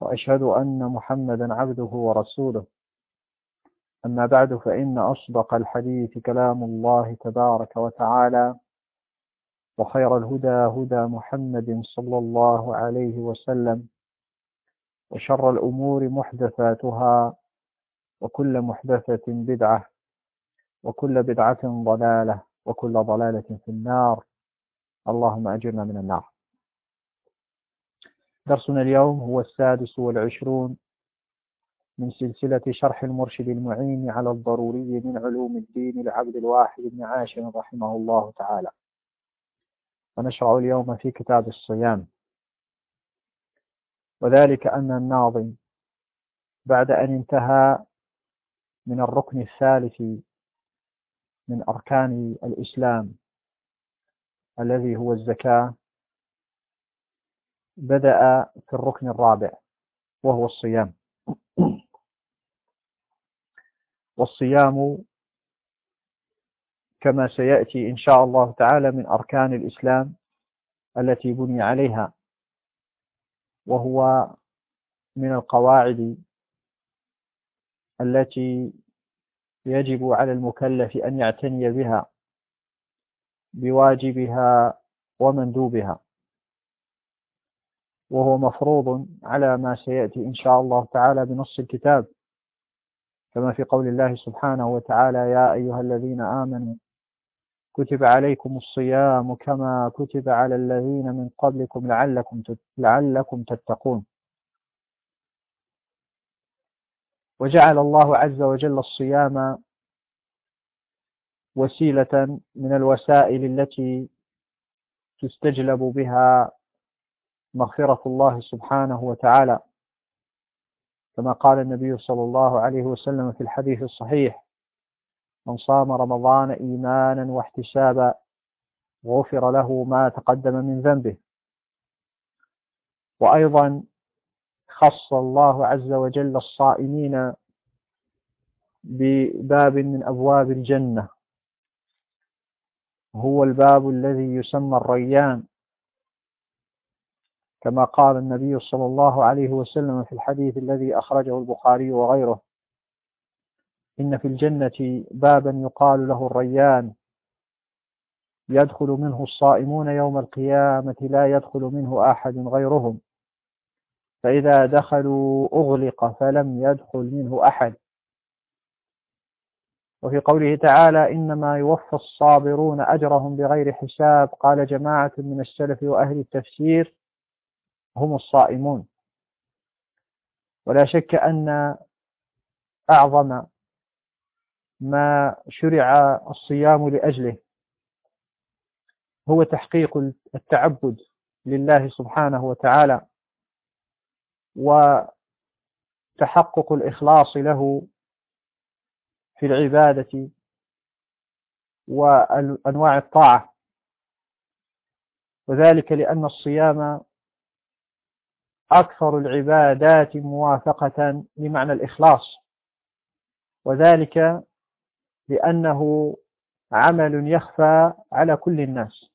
وأشهد أن محمدا عبده ورسوله. أما بعد فإن أصدق الحديث كلام الله تبارك وتعالى وخير الهدى هدى محمد صلى الله عليه وسلم وشر الأمور محدثاتها وكل محدثة بدعة وكل بدعة ضلالة وكل ضلالة في النار. اللهم أجرنا من النار. درسنا اليوم هو السادس والعشرون من سلسلة شرح المرشد المعين على الضروري من علوم الدين لعبد الواحد بن عاشر رحمه الله تعالى. ونشرع اليوم في كتاب الصيام. وذلك أن الناظم بعد أن انتهى من الركن الثالث من أركان الإسلام الذي هو الزكاة بدأ في الركن الرابع وهو الصيام. والصيام كما سيأتي إن شاء الله تعالى من أركان الإسلام التي بني عليها وهو من القواعد التي يجب على المكلف أن يعتني بها بواجبها ومندوبها. وهو مفروض على ما سيأتي إن شاء الله تعالى بنص الكتاب. كما في قول الله سبحانه وتعالى يا أيها الذين آمنوا كتب عليكم الصيام كما كتب على الذين من قبلكم لعلكم لعلكم تتقون. وجعل الله عز وجل الصيام وسيلة من الوسائل التي تستجلب بها مغفرة الله سبحانه وتعالى. كما قال النبي صلى الله عليه وسلم في الحديث الصحيح من صام رمضان إيمانا واحتسابا غفر له ما تقدم من ذنبه. وأيضا خص الله عز وجل الصائمين بباب من أبواب الجنة. هو الباب الذي يسمى الريان. كما قال النبي صلى الله عليه وسلم في الحديث الذي أخرجه البخاري وغيره. إن في الجنة بابا يقال له الريان. يدخل منه الصائمون يوم القيامة لا يدخل منه أحد غيرهم. فإذا دخلوا أغلق فلم يدخل منه أحد. وفي قوله تعالى إنما يوفى الصابرون أجرهم بغير حساب. قال جماعة من السلف وأهل التفسير هم الصائمون. ولا شك أن أعظم ما شرع الصيام لأجله هو تحقيق التعبد لله سبحانه وتعالى وتحقق الإخلاص له في العبادة وأنواع الطاعة. وذلك لأن الصيام أكثر العبادات موافقة لمعنى الإخلاص. وذلك لأنه عمل يخفى على كل الناس.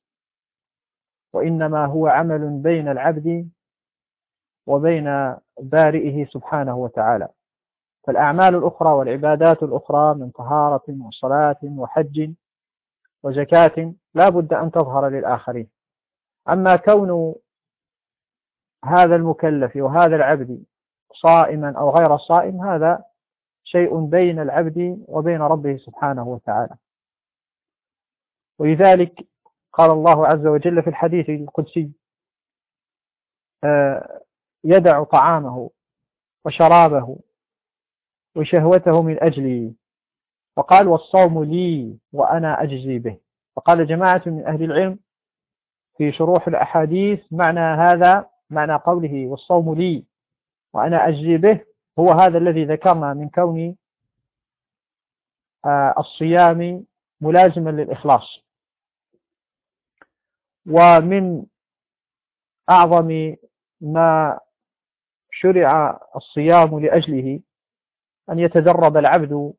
وإنما هو عمل بين العبد وبين بارئه سبحانه وتعالى. فالأعمال الأخرى والعبادات الأخرى من طهارة وصلاة وحج وزكاة لا بد أن تظهر للآخرين. أما كون هذا المكلف وهذا العبد صائما أو غير صائم هذا شيء بين العبد وبين ربه سبحانه وتعالى. ولذلك قال الله عز وجل في الحديث القدسي آه، يدع طعامه وشرابه وشهوته من أجلي. وقال والصوم لي وأنا أجزي به. وقال جماعة من أهل العلم في شروح الأحاديث معنى هذا معنى قوله والصوم لي وأنا أجزي به هو هذا الذي ذكرنا من كون آه، الصيام ملازما للإخلاص. ومن أعظم ما شرع الصيام لأجله أن يتدرب العبد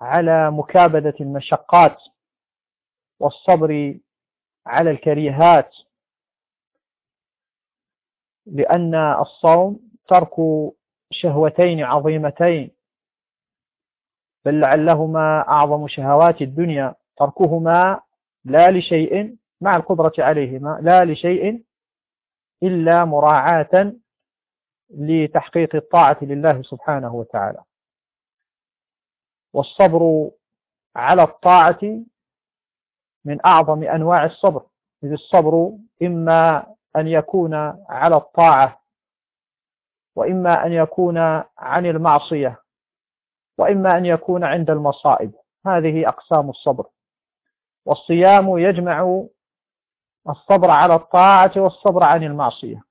على مكابدة المشقات والصبر على الكريهات لأن الصوم ترك شهوتين عظيمتين بل لعلهما أعظم شهوات الدنيا تركهما لا لشيء مع القدرة عليهما لا لشيء إلا مراعاة لتحقيق الطاعة لله سبحانه وتعالى. والصبر على الطاعة من أعظم أنواع الصبر إذ الصبر إما أن يكون على الطاعة وإما أن يكون عن المعصية وإما أن يكون عند المصائب. هذه أقسام الصبر. والصيام يجمع الصبر على الطاعة والصبر عن المعصية.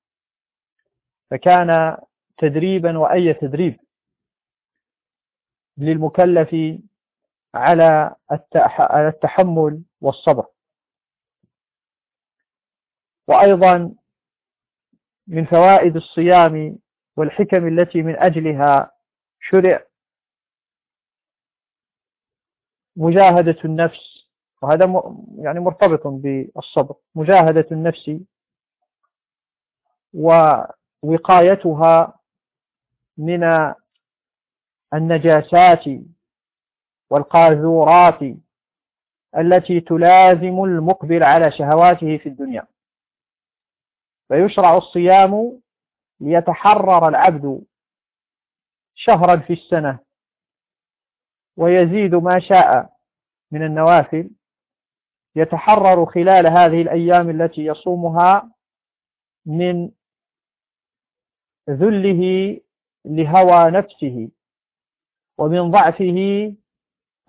فكان تدريبا وأي تدريب للمكلف على التحمل والصبر. وأيضا من فوائد الصيام والحكم التي من أجلها شرع مجاهدة النفس وهذا يعني مرتبط بالصبر مجاهدة النفس ووقايتها من النجاسات والقاذورات التي تلازم المقبل على شهواته في الدنيا. فيشرع الصيام ليتحرر العبد شهرا في السنة ويزيد ما شاء من النوافل يتحرر خلال هذه الأيام التي يصومها من ذله لهوى نفسه ومن ضعفه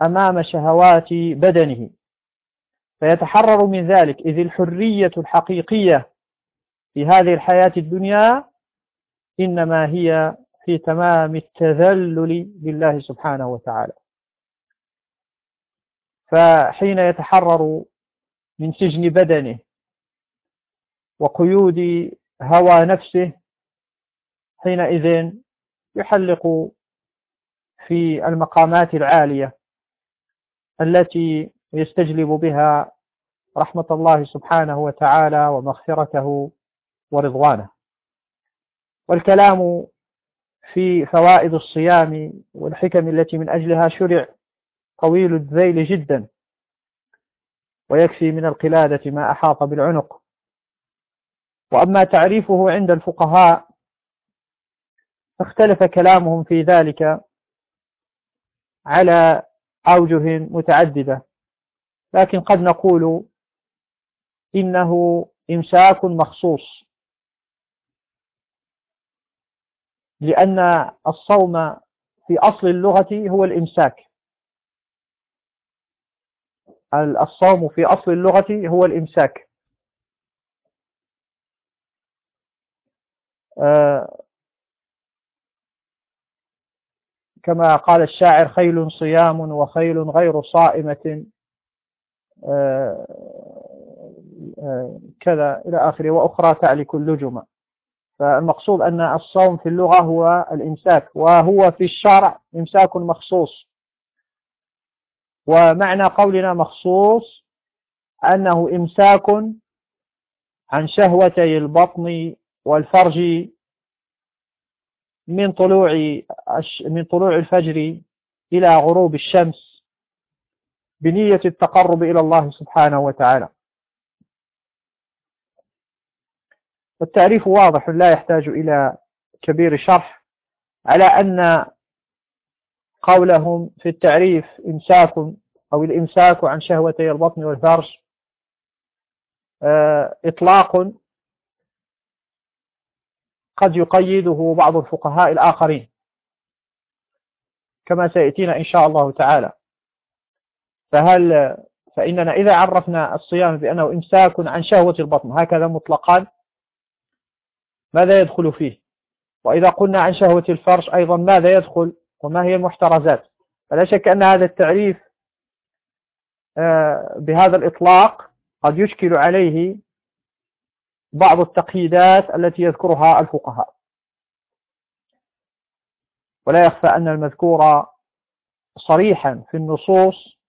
أمام شهوات بدنه. فيتحرر من ذلك. إذ الحرية الحقيقية في هذه الحياة الدنيا إنما هي في تمام التذلل لله سبحانه وتعالى. فحين يتحرر من سجن بدنه وقيود هوى نفسه حينئذ يحلق في المقامات العالية التي يستجلب بها رحمة الله سبحانه وتعالى ومغفرته ورضوانه. والكلام في فوائد الصيام والحكم التي من أجلها شرع طويل الذيل جدا ويكفي من القلادة ما أحاط بالعنق. وأما تعريفه عند الفقهاء اختلف كلامهم في ذلك على أوجه متعددة. لكن قد نقول إنه إمساك مخصوص. لأن الصوم في أصل اللغة هو الإمساك. الصوم في أصل اللغة هو الإمساك. آه، كما قال الشاعر خيل صيام وخيل غير صائمة. آه، آه، كذا إلى آخره وأخرى تعلك اللجمة. فالمقصود أن الصوم في اللغة هو الإمساك وهو في الشرع إمساك مخصوص. ومعنى قولنا مخصوص أنه إمساك عن شهوتي البطن والفرج من طلوع من طلوع الفجر إلى غروب الشمس بنية التقرب إلى الله سبحانه وتعالى. والتعريف واضح لا يحتاج إلى كبير شرح على أن قولهم في التعريف إمساك أو الإمساك عن شهوتي البطن والفرج آه، إطلاق قد يقيده بعض الفقهاء الآخرين كما سيأتينا إن شاء الله تعالى. فهل فإننا إذا عرفنا الصيام بأنه إمساك عن شهوة البطن هكذا مطلقا ماذا يدخل فيه؟ وإذا قلنا عن شهوة الفرش أيضا ماذا يدخل؟ وما هي المحترزات؟ فلا شك أن هذا التعريف آه، بهذا الإطلاق قد يشكل عليه بعض التقييدات التي يذكرها الفقهاء. ولا يخفى أن المذكور صريحا في النصوص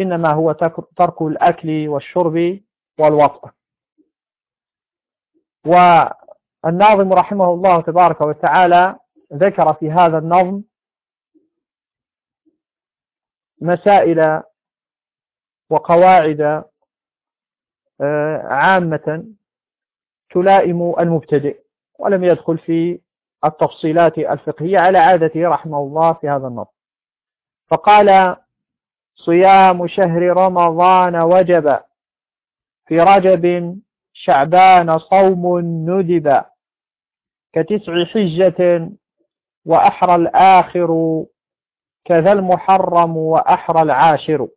إنما هو ترك الأكل والشرب والوطء والناظم رحمه الله تبارك وتعالى ذكر في هذا النظم مسائل وقواعد آه، عامة تلائم المبتدئ ولم يدخل في التفصيلات الفقهية على عادته رحمه الله في هذا النظر فقال صيام شهر رمضان وجب في رجب شعبان صوم ندب كتسع حجة وأحرى الآخر كذا المحرم وأحرى العاشر.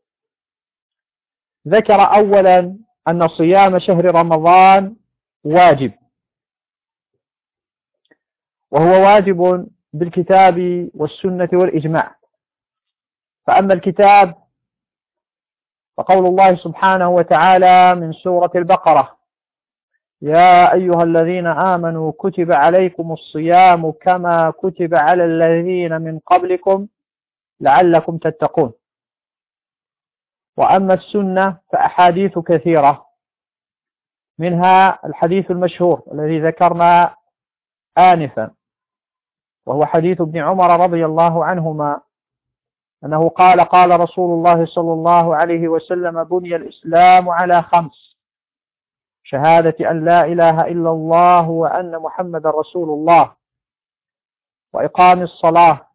ذكر أولا أن صيام شهر رمضان واجب وهو واجب بالكتاب والسنة والإجماع. فأما الكتاب فقول الله سبحانه وتعالى من سورة البقرة يا أيها الذين آمنوا كتب عليكم الصيام كما كتب على الذين من قبلكم لعلكم تتقون. وأما السنة فأحاديث كثيرة منها الحديث المشهور الذي ذكرنا آنفا وهو حديث ابن عمر رضي الله عنهما أنه قال قال رسول الله صلى الله عليه وسلم بني الإسلام على خمس. شهادة أن لا إله إلا الله وأن محمد رسول الله. وإقام الصلاة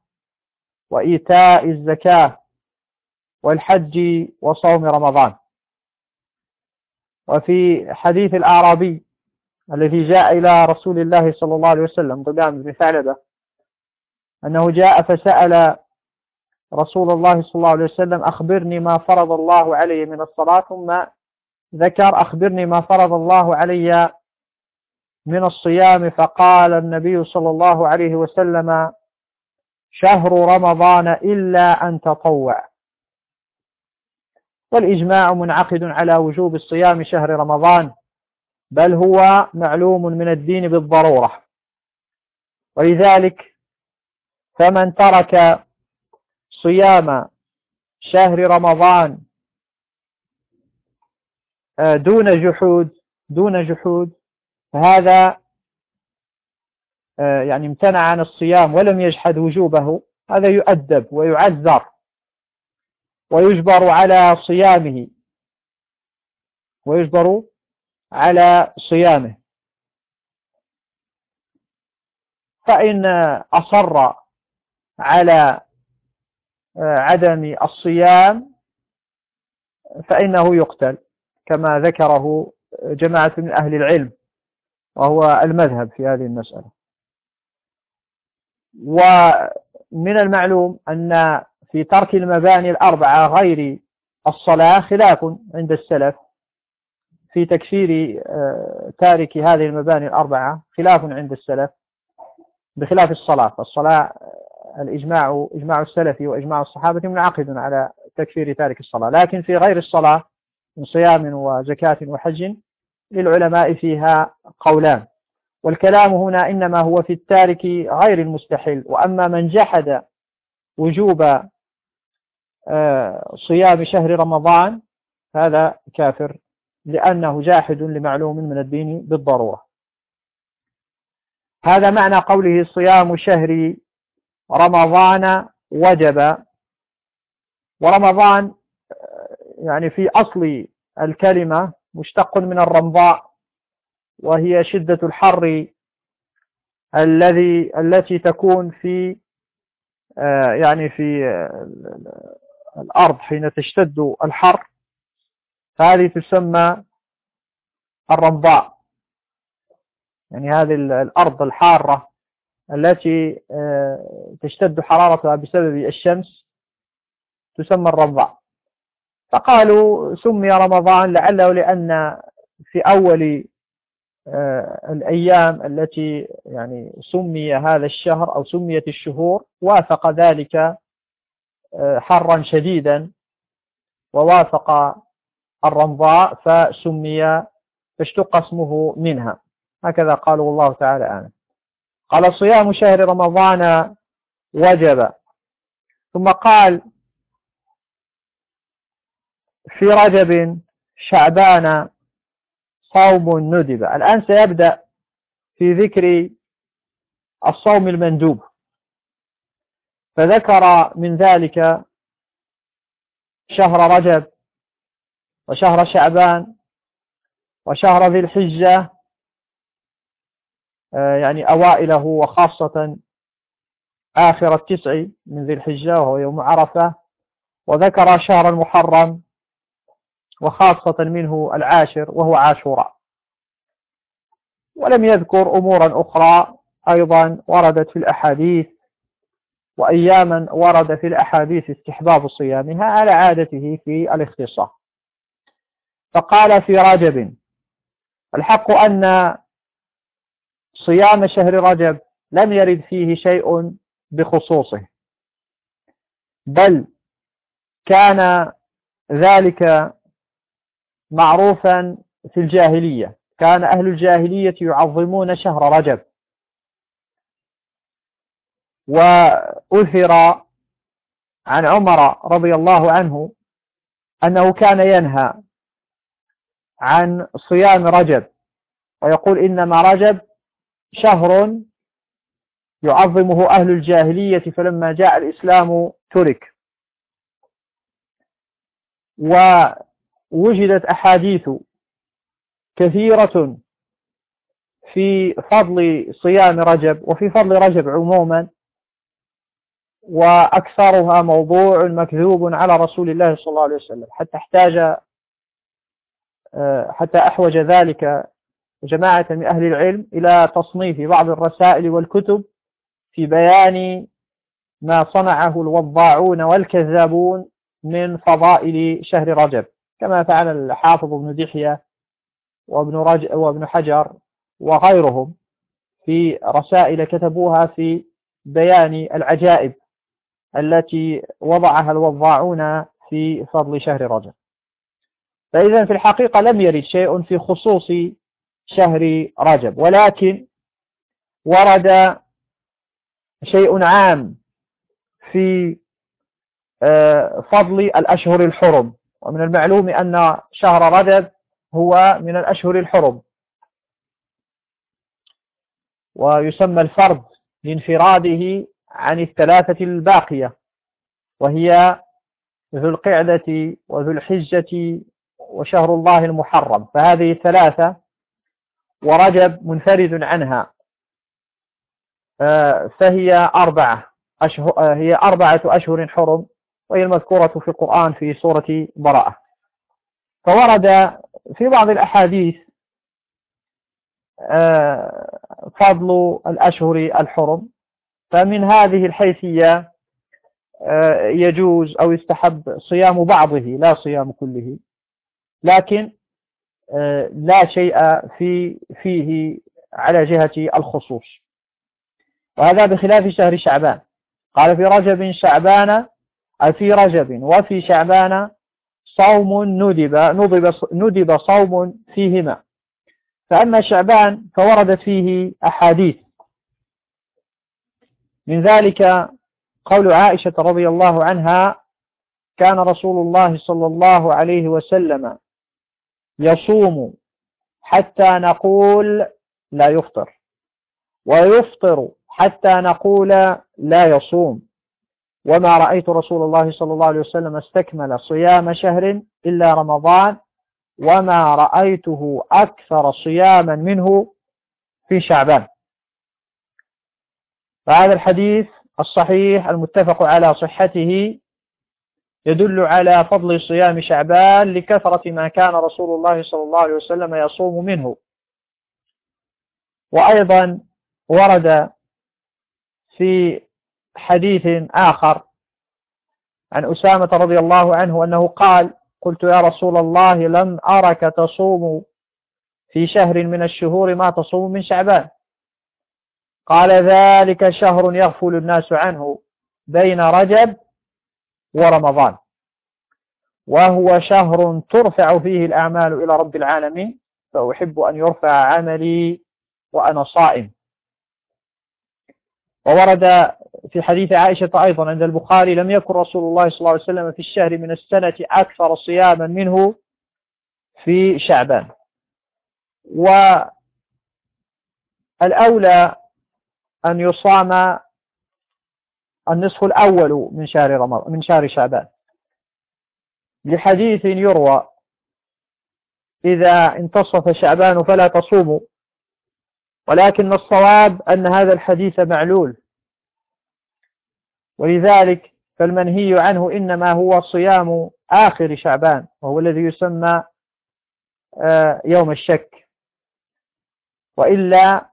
وإيتاء الزكاة والحج وصوم رمضان. وفي حديث الأعرابي الذي جاء إلى رسول الله صلى الله عليه وسلم ضبان بن ثعلبة أنه جاء فسأل رسول الله صلى الله عليه وسلم أخبرني ما فرض الله علي من الصلاة ثم ذكر أخبرني ما فرض الله علي من الصيام فقال النبي صلى الله عليه وسلم شهر رمضان إلا أن تطوع. والإجماع منعقد على وجوب الصيام شهر رمضان بل هو معلوم من الدين بالضرورة. ولذلك فمن ترك صيام شهر رمضان دون جحود دون جحود. فهذا آه، يعني امتنع عن الصيام ولم يجحد وجوبه. هذا يؤدب ويعذر ويجبر على صيامه. ويجبر على صيامه. فإن أصر على عدم الصيام فإنه يقتل. كما ذكره جماعة من أهل العلم وهو المذهب في هذه المسألة. ومن المعلوم أن في ترك المباني الأربعة غير الصلاة خلاف عند السلف في تكفير آه، تارك هذه المباني الأربعة خلاف عند السلف بخلاف الصلاة. فالصلاة آه، الإجماع إجماع السلف وإجماع الصحابة منعقد على تكفير تارك الصلاة. لكن في غير الصلاة من صيام وزكاة وحج للعلماء فيها قولان. والكلام هنا إنما هو في التارك غير المستحيل. وأما من جحد وجوب آه، صيام شهر رمضان هذا كافر لأنه جاحد لمعلوم من الدين بالضرورة. هذا معنى قوله صيام شهر رمضان وجب. ورمضان يعني في أصل الكلمة مشتق من الرمضاء وهي شدة الحر الذي التي تكون في آه، يعني في الأرض حين تشتد الحر. هذه تسمى الرمضاء. يعني هذه الأرض الحارة التي آه، تشتد حرارتها بسبب الشمس تسمى الرمضاء. فقالوا سمي رمضان لعله لأن في أول آه، الأيام التي يعني سمي هذا الشهر أو سميت الشهور وافق ذلك آه، حرا شديدا ووافق الرمضاء فسمي فاشتق اسمه منها. هكذا قالوا الله تعالى آمين قال صيام شهر رمضان وجب. ثم قال في رجب شعبان صوم ندب. الآن سيبدأ في ذكر الصوم المندوب. فذكر من ذلك شهر رجب وشهر شعبان وشهر ذي الحجة آه، يعني أوائله وخاصة آخر التسع من ذي الحجة وهو يوم عرفة. وذكر شهر المحرم وخاصة منه العاشر وهو عاشوراء. ولم يذكر أمورا أخرى أيضا وردت في الأحاديث وأياما ورد في الأحاديث استحباب صيامها على عادته في الاختصار. فقال في رجب الحق أن صيام شهر رجب لم يرد فيه شيء بخصوصه بل كان ذلك معروفا في الجاهلية. كان أهل الجاهلية يعظمون شهر رجب. وأثر عن عمر رضي الله عنه أنه كان ينهى عن صيام رجب. ويقول إنما رجب شهر يعظمه أهل الجاهلية فلما جاء الإسلام ترك. ووجدت أحاديث كثيرة في فضل صيام رجب وفي فضل رجب عموما وأكثرها موضوع مكذوب على رسول الله صلى الله عليه وسلم. حتى احتاج حتى أحوج ذلك جماعة من أهل العلم إلى تصنيف بعض الرسائل والكتب في بيان ما صنعه الوضاعون والكذابون من فضائل شهر رجب. كما فعل الحافظ ابن دحية وابن, رج... وابن حجر وغيرهم في رسائل كتبوها في بيان العجائب التي وضعها الوضاعون في فضل شهر رجب. فإذا في الحقيقة لم يرد شيء في خصوص شهر رجب ولكن ورد شيء عام في آه، فضل الأشهر الحرم. ومن المعلوم أن شهر رجب هو من الأشهر الحرم. ويسمى الفرد لانفراده عن الثلاثة الباقية وهي ذو القعدة وذو الحجة وشهر الله المحرم. فهذه الثلاثة ورجب منفرد عنها. آه، فهي أربعة أشهر آه، هي أربعة أشهر حرم. وهي المذكورة في القرآن في سورة براءة. فورد في بعض الأحاديث آه، فضل الأشهر الحرم. فمن هذه الحيثية يجوز أو يستحب صيام بعضه لا صيام كله. لكن لا شيء في فيه على جهة الخصوص. وهذا بخلاف شهر شعبان. قال في رجب شعبان في رجب وفي شعبان صوم ندب ندب ندب صوم فيهما. فأما شعبان فوردت فيه أحاديث. من ذلك قول عائشة رضي الله عنها كان رسول الله صلى الله عليه وسلم يصوم حتى نقول لا يفطر ويفطر حتى نقول لا يصوم. وما رأيت رسول الله صلى الله عليه وسلم استكمل صيام شهر إلا رمضان وما رأيته أكثر صياما منه في شعبان. فهذا الحديث الصحيح المتفق على صحته يدل على فضل صيام شعبان لكثرة ما كان رسول الله صلى الله عليه وسلم يصوم منه. وأيضا ورد في حديث آخر عن أسامة رضي الله عنه أنه قال قلت يا رسول الله لم أرك تصوم في شهر من الشهور ما تصوم من شعبان. قال ذلك شهر يغفل الناس عنه بين رجب ورمضان وهو شهر ترفع فيه الأعمال إلى رب العالمين فأحب أن يرفع عملي وأنا صائم. وورد في حديث عائشة أيضا عند البخاري لم يكن رسول الله صلى الله عليه وسلم في الشهر من السنة أكثر صياما منه في شعبان. والأولى أن يصام النصف الأول من شهر رمضان من شهر شعبان. لحديث يروى إذا انتصف شعبان فلا تصوموا. ولكن الصواب أن هذا الحديث معلول. ولذلك فالمنهي عنه إنما هو صيام آخر شعبان وهو الذي يسمى آه، يوم الشك. وإلا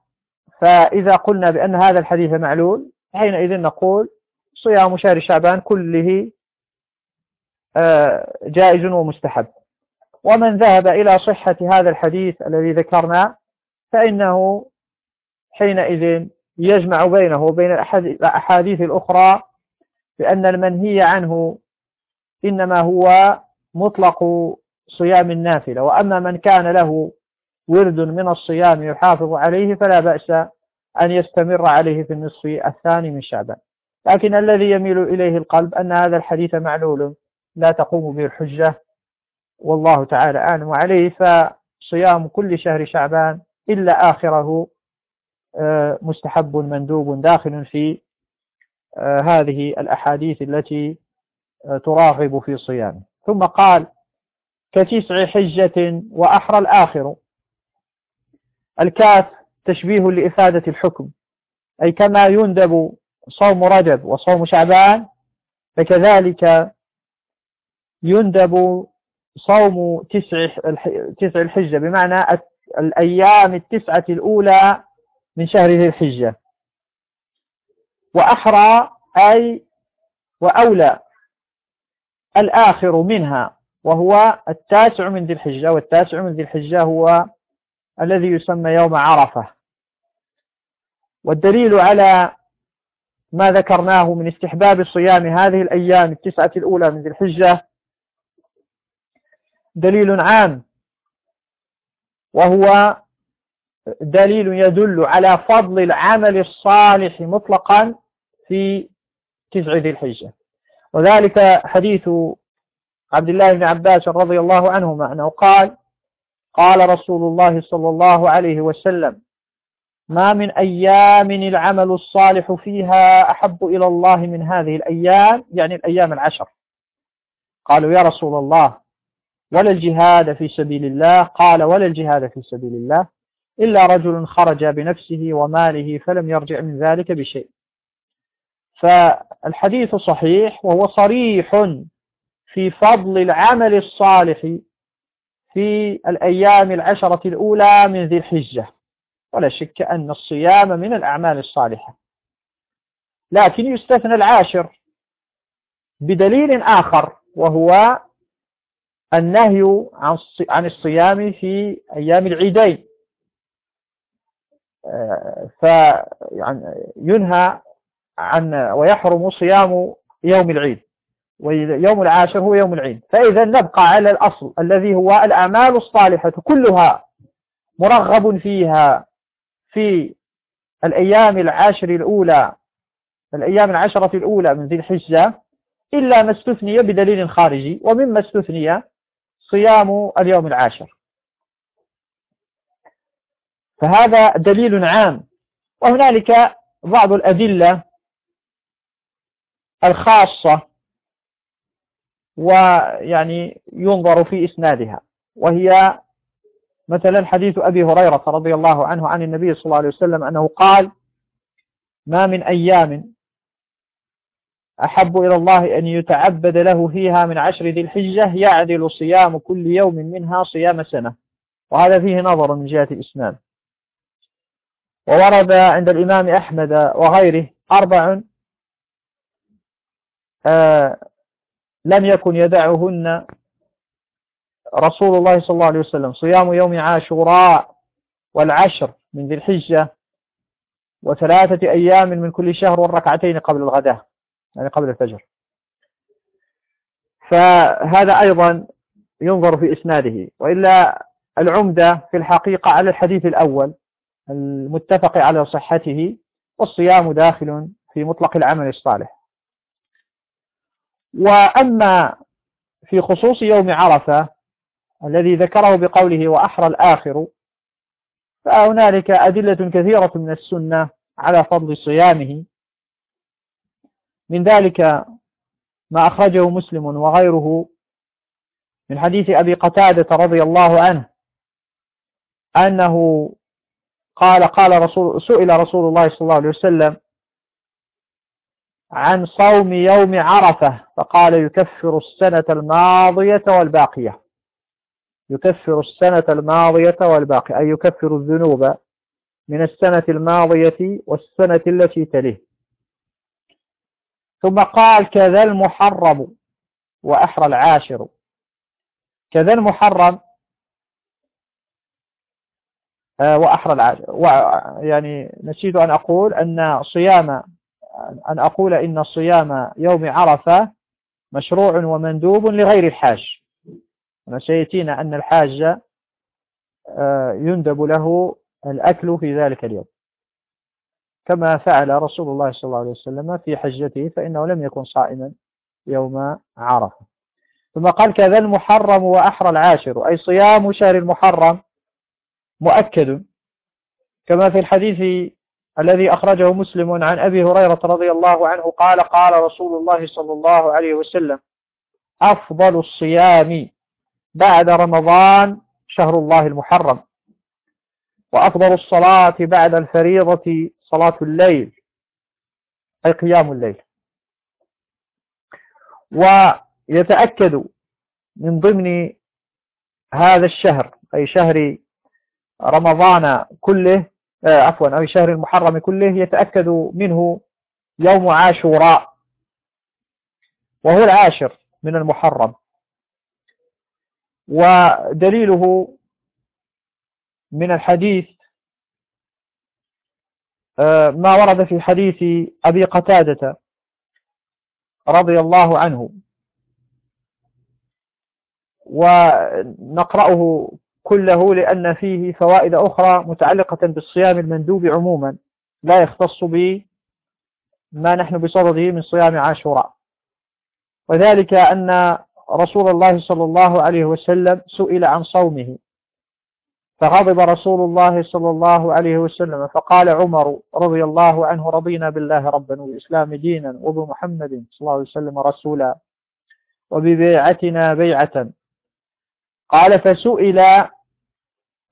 فإذا قلنا بأن هذا الحديث معلول حينئذ نقول صيام شهر شعبان كله آه، جائز ومستحب. ومن ذهب إلى صحة هذا الحديث الذي ذكرنا فإنه حينئذ يجمع بينه وبين الأحاديث الأخرى بأن المنهي عنه إنما هو مطلق صيام النافلة وأما من كان له ورد من الصيام يحافظ عليه فلا بأس أن يستمر عليه في النصف الثاني من شعبان. لكن الذي يميل إليه القلب أن هذا الحديث معلول لا تقوم به الحجة والله تعالى أعلم عليه فصيام كل شهر شعبان إلا آخره مستحب مندوب داخل في آه، هذه الأحاديث التي آه، تراغب في صيامه. ثم قال كتسع حجة وأحرى الآخر. الكاف تشبيه لإفادة الحكم. أي كما يندب صوم رجب وصوم شعبان فكذلك يندب صوم تسع تسع الحجة. بمعنى الأيام التسعة الأولى من شهر ذي الحجة. وأحرى أي وأولى الآخر منها وهو التاسع من ذي الحجة. والتاسع من ذي الحجة هو الذي يسمى يوم عرفة. والدليل على ما ذكرناه من استحباب صيام هذه الأيام التسعة الأولى من ذي الحجة دليل عام وهو دليل يدل على فضل العمل الصالح مطلقا في تسع ذي الحجة. وذلك حديث عبد الله بن عباس رضي الله عنهما أنه قال قال رسول الله صلى الله عليه وسلم ما من أيام العمل الصالح فيها أحب إلى الله من هذه الأيام؟ يعني الأيام العشر. قالوا يا رسول الله ولا الجهاد في سبيل الله؟ قال ولا الجهاد في سبيل الله. إلا رجل خرج بنفسه وماله فلم يرجع من ذلك بشيء. فالحديث صحيح وهو صريح في فضل العمل الصالح في الأيام العشرة الأولى من ذي الحجة. ولا شك أن الصيام من الأعمال الصالحة. لكن يستثنى العاشر بدليل آخر وهو النهي عن الصيام في أيام العيدين. فينهى عن ويحرم صيام يوم العيد ويوم العاشر هو يوم العيد. فإذا نبقى على الأصل الذي هو الأعمال الصالحة كلها مرغب فيها في الأيام العاشر الأولى الأيام العشرة الأولى من ذي الحجة إلا ما استثني بدليل خارجي ومما استثني صيام اليوم العاشر. فهذا دليل عام. وهنالك بعض الأدلة الخاصة ويعني ينظر في إسنادها. وهي مثلا حديث أبي هريرة رضي الله عنه عن النبي صلى الله عليه وسلم أنه قال ما من أيام أحب إلى الله أن يتعبد له فيها من عشر ذي الحجة يعدل صيام كل يوم منها صيام سنة. وهذا فيه نظر من جهة الإسناد. وورد عند الإمام أحمد وغيره أربع آه لم يكن يدعهن رسول الله صلى الله عليه وسلم. صيام يوم عاشوراء والعشر من ذي الحجة وثلاثة أيام من كل شهر والركعتين قبل الغداء يعني قبل الفجر. فهذا أيضا ينظر في إسناده وإلا العمدة في الحقيقة على الحديث الأول. المتفق على صحته والصيام داخل في مطلق العمل الصالح. وأما في خصوص يوم عرفة الذي ذكره بقوله وأحرى الآخر فهنالك أدلة كثيرة من السنة على فضل صيامه. من ذلك ما أخرجه مسلم وغيره من حديث أبي قتادة رضي الله عنه أنه قال قال رسول سئل رسول الله صلى الله عليه وسلم عن صوم يوم عرفة فقال يكفر السنة الماضية والباقية. يكفر السنة الماضية والباقية أي يكفر الذنوب من السنة الماضية والسنة التي تليه. ثم قال كذا المحرم وأحرى العاشر. كذا المحرم وأحرى العاشر يعني نسيت أن أقول أن صيام أن أقول إن صيام يوم عرفة مشروع ومندوب لغير الحاج. سيأتينا أن الحاج آه، يندب له الأكل في ذلك اليوم. كما فعل رسول الله صلى الله عليه وسلم في حجته فإنه لم يكن صائما يوم عرفة. ثم قال كذا المحرم وأحرى العاشر أي صيام شهر المحرم مؤكد كما في الحديث الذي أخرجه مسلم عن أبي هريرة رضي الله عنه قال قال رسول الله صلى الله عليه وسلم أفضل الصيام بعد رمضان شهر الله المحرم وأفضل الصلاة بعد الفريضة صلاة الليل أي قيام الليل. ويتأكد من ضمن هذا الشهر أي شهر رمضان كله آه، عفوا أي شهر المحرم كله يتأكد منه يوم عاشوراء وهو العاشر من المحرم. ودليله من الحديث آه، ما ورد في حديث أبي قتادة رضي الله عنه. ونقرأه كله لأن فيه فوائد أخرى متعلقة بالصيام المندوب عموما لا يختص بما نحن بصدده من صيام عاشوراء. وذلك أن رسول الله صلى الله عليه وسلم سئل عن صومه. فغضب رسول الله صلى الله عليه وسلم فقال عمر رضي الله عنه رضينا بالله ربا وبالإسلام دينا وبمحمد صلى الله عليه وسلم رسولا وببيعتنا بيعة. قال فسئل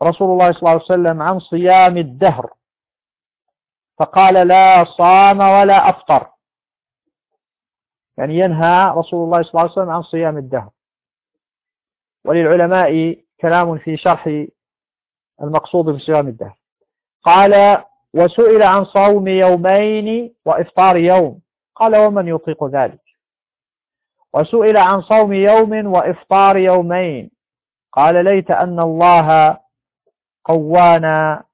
رسول الله صلى الله عليه وسلم عن صيام الدهر. فقال لا صام ولا أفطر. يعني ينهى رسول الله صلى الله عليه وسلم عن صيام الدهر. وللعلماء كلام في شرح المقصود بصيام الدهر. قال وسئل عن صوم يومين وإفطار يوم. قال ومن يطيق ذلك؟ وسئل عن صوم يوم وإفطار يومين. قال ليت أن الله قوانا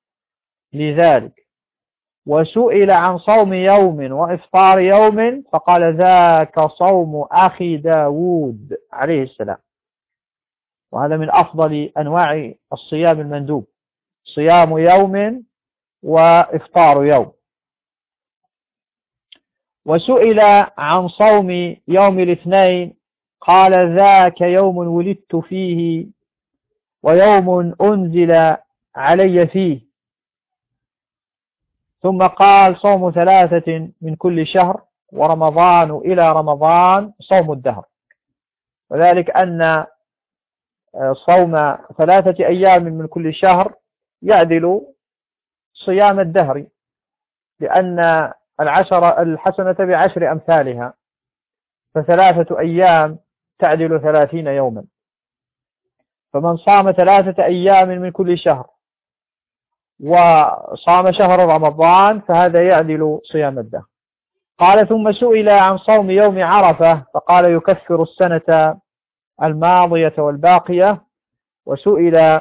لذلك. وسئل عن صوم يوم وإفطار يوم فقال ذاك صوم أخي داود عليه السلام. وهذا من أفضل أنواع الصيام المندوب. صيام يوم وإفطار يوم. وسئل عن صوم يوم الاثنين قال ذاك يوم ولدت فيه ويوم أنزل علي فيه. ثم قال صوم ثلاثة من كل شهر ورمضان إلى رمضان صوم الدهر. وذلك أن صوم ثلاثة أيام من كل شهر يعدل صيام الدهر لأن العشر الحسنة بعشر أمثالها فثلاثة أيام تعدل ثلاثين يوما. فمن صام ثلاثة أيام من كل شهر وصام شهر رمضان فهذا يعدل صيام الدهر. قال ثم سئل عن صوم يوم عرفة فقال يكفر السنة الماضية والباقية وسئل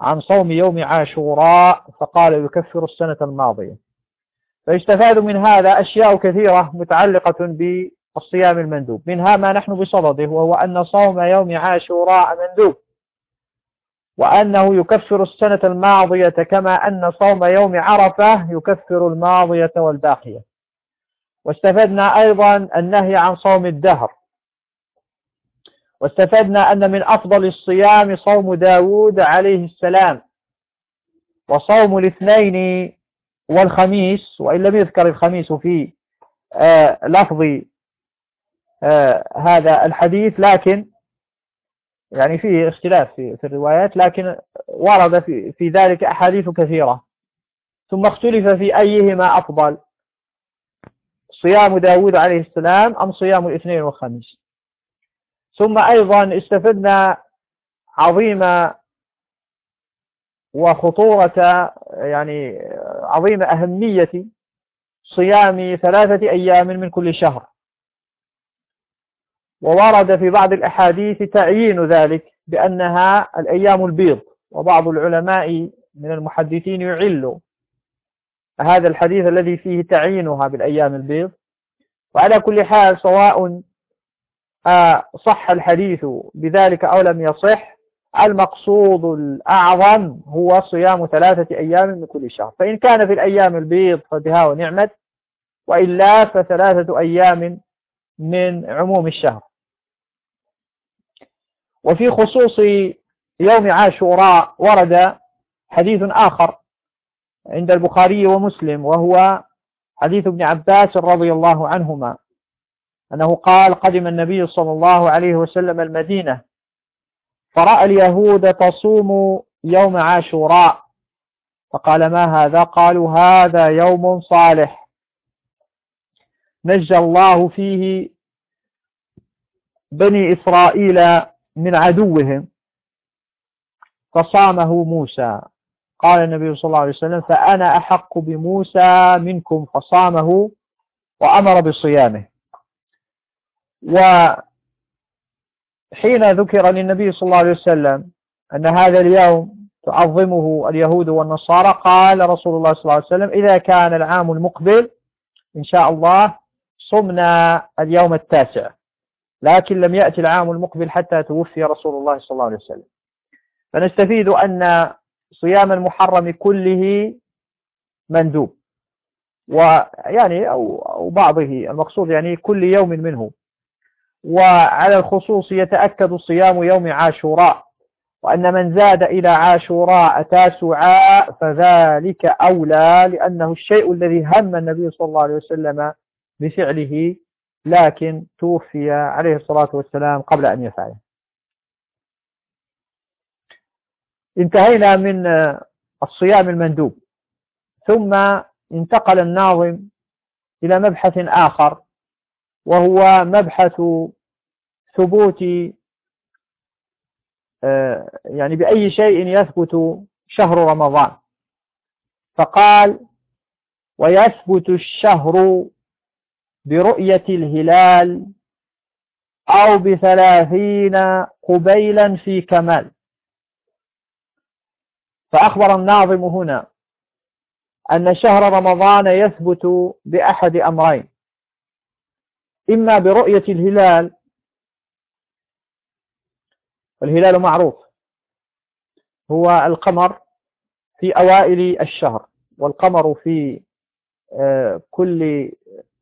عن صوم يوم عاشوراء فقال يكفر السنة الماضية. فيستفاد من هذا أشياء كثيرة متعلقة بالصيام المندوب. منها ما نحن بصدده وهو أن صوم يوم عاشوراء مندوب. وأنه يكفر السنة الماضية كما أن صوم يوم عرفة يكفر الماضية والباقية. واستفدنا أيضا النهي عن صوم الدهر. واستفدنا أن من أفضل الصيام صوم داود عليه السلام. وصوم الاثنين والخميس وإن لم يذكر الخميس في آه لفظ آه هذا الحديث لكن يعني فيه اختلاف في, في الروايات لكن ورد في, في ذلك أحاديث كثيرة. ثم اختلف في أيهما أفضل صيام داود عليه السلام أم صيام الاثنين والخميس. ثم أيضا استفدنا عظيم وخطورة يعني عظيم أهمية صيام ثلاثة أيام من كل شهر. وورد في بعض الأحاديث تعيين ذلك بأنها الأيام البيض وبعض العلماء من المحدثين يعل هذا الحديث الذي فيه تعيينها بالأيام البيض. وعلى كل حال سواء آه، صح الحديث بذلك أو لم يصح المقصود الأعظم هو صيام ثلاثة أيام من كل شهر. فإن كان في الأيام البيض فبها ونعمت وإلا فثلاثة أيام من عموم الشهر. وفي خصوص يوم عاشوراء ورد حديث آخر عند البخاري ومسلم وهو حديث ابن عباس رضي الله عنهما أنه قال قدم النبي صلى الله عليه وسلم المدينة فرأى اليهود تصوم يوم عاشوراء فقال ما هذا؟ قالوا هذا يوم صالح نجى الله فيه بني إسرائيل من عدوهم فصامه موسى. قال النبي صلى الله عليه وسلم فأنا أحق بموسى منكم. فصامه وأمر بصيامه. وحين ذكر للنبي صلى الله عليه وسلم أن هذا اليوم تعظمه اليهود والنصارى قال رسول الله صلى الله عليه وسلم إذا كان العام المقبل إن شاء الله صمنا اليوم التاسع. لكن لم يأتي العام المقبل حتى توفي رسول الله صلى الله عليه وسلم. فنستفيد أن صيام المحرم كله مندوب. ويعني أو, أو بعضه المقصود يعني كل يوم منه. وعلى الخصوص يتأكد صيام يوم عاشوراء. وأن من زاد إلى عاشوراء تاسعاء فذلك أولى لأنه الشيء الذي هم النبي صلى الله عليه وسلم بفعله لكن توفي عليه الصلاة والسلام قبل أن يفعله انتهينا من الصيام المندوب. ثم انتقل الناظم إلى مبحث آخر وهو مبحث ثبوت آه، يعني بأي شيء يثبت شهر رمضان. فقال ويثبت الشهر برؤية الهلال أو بثلاثين قبيلا في كمال. فأخبر الناظم هنا أن شهر رمضان يثبت بأحد أمرين. إما برؤية الهلال والهلال معروف هو القمر في أوائل الشهر والقمر في آه، كل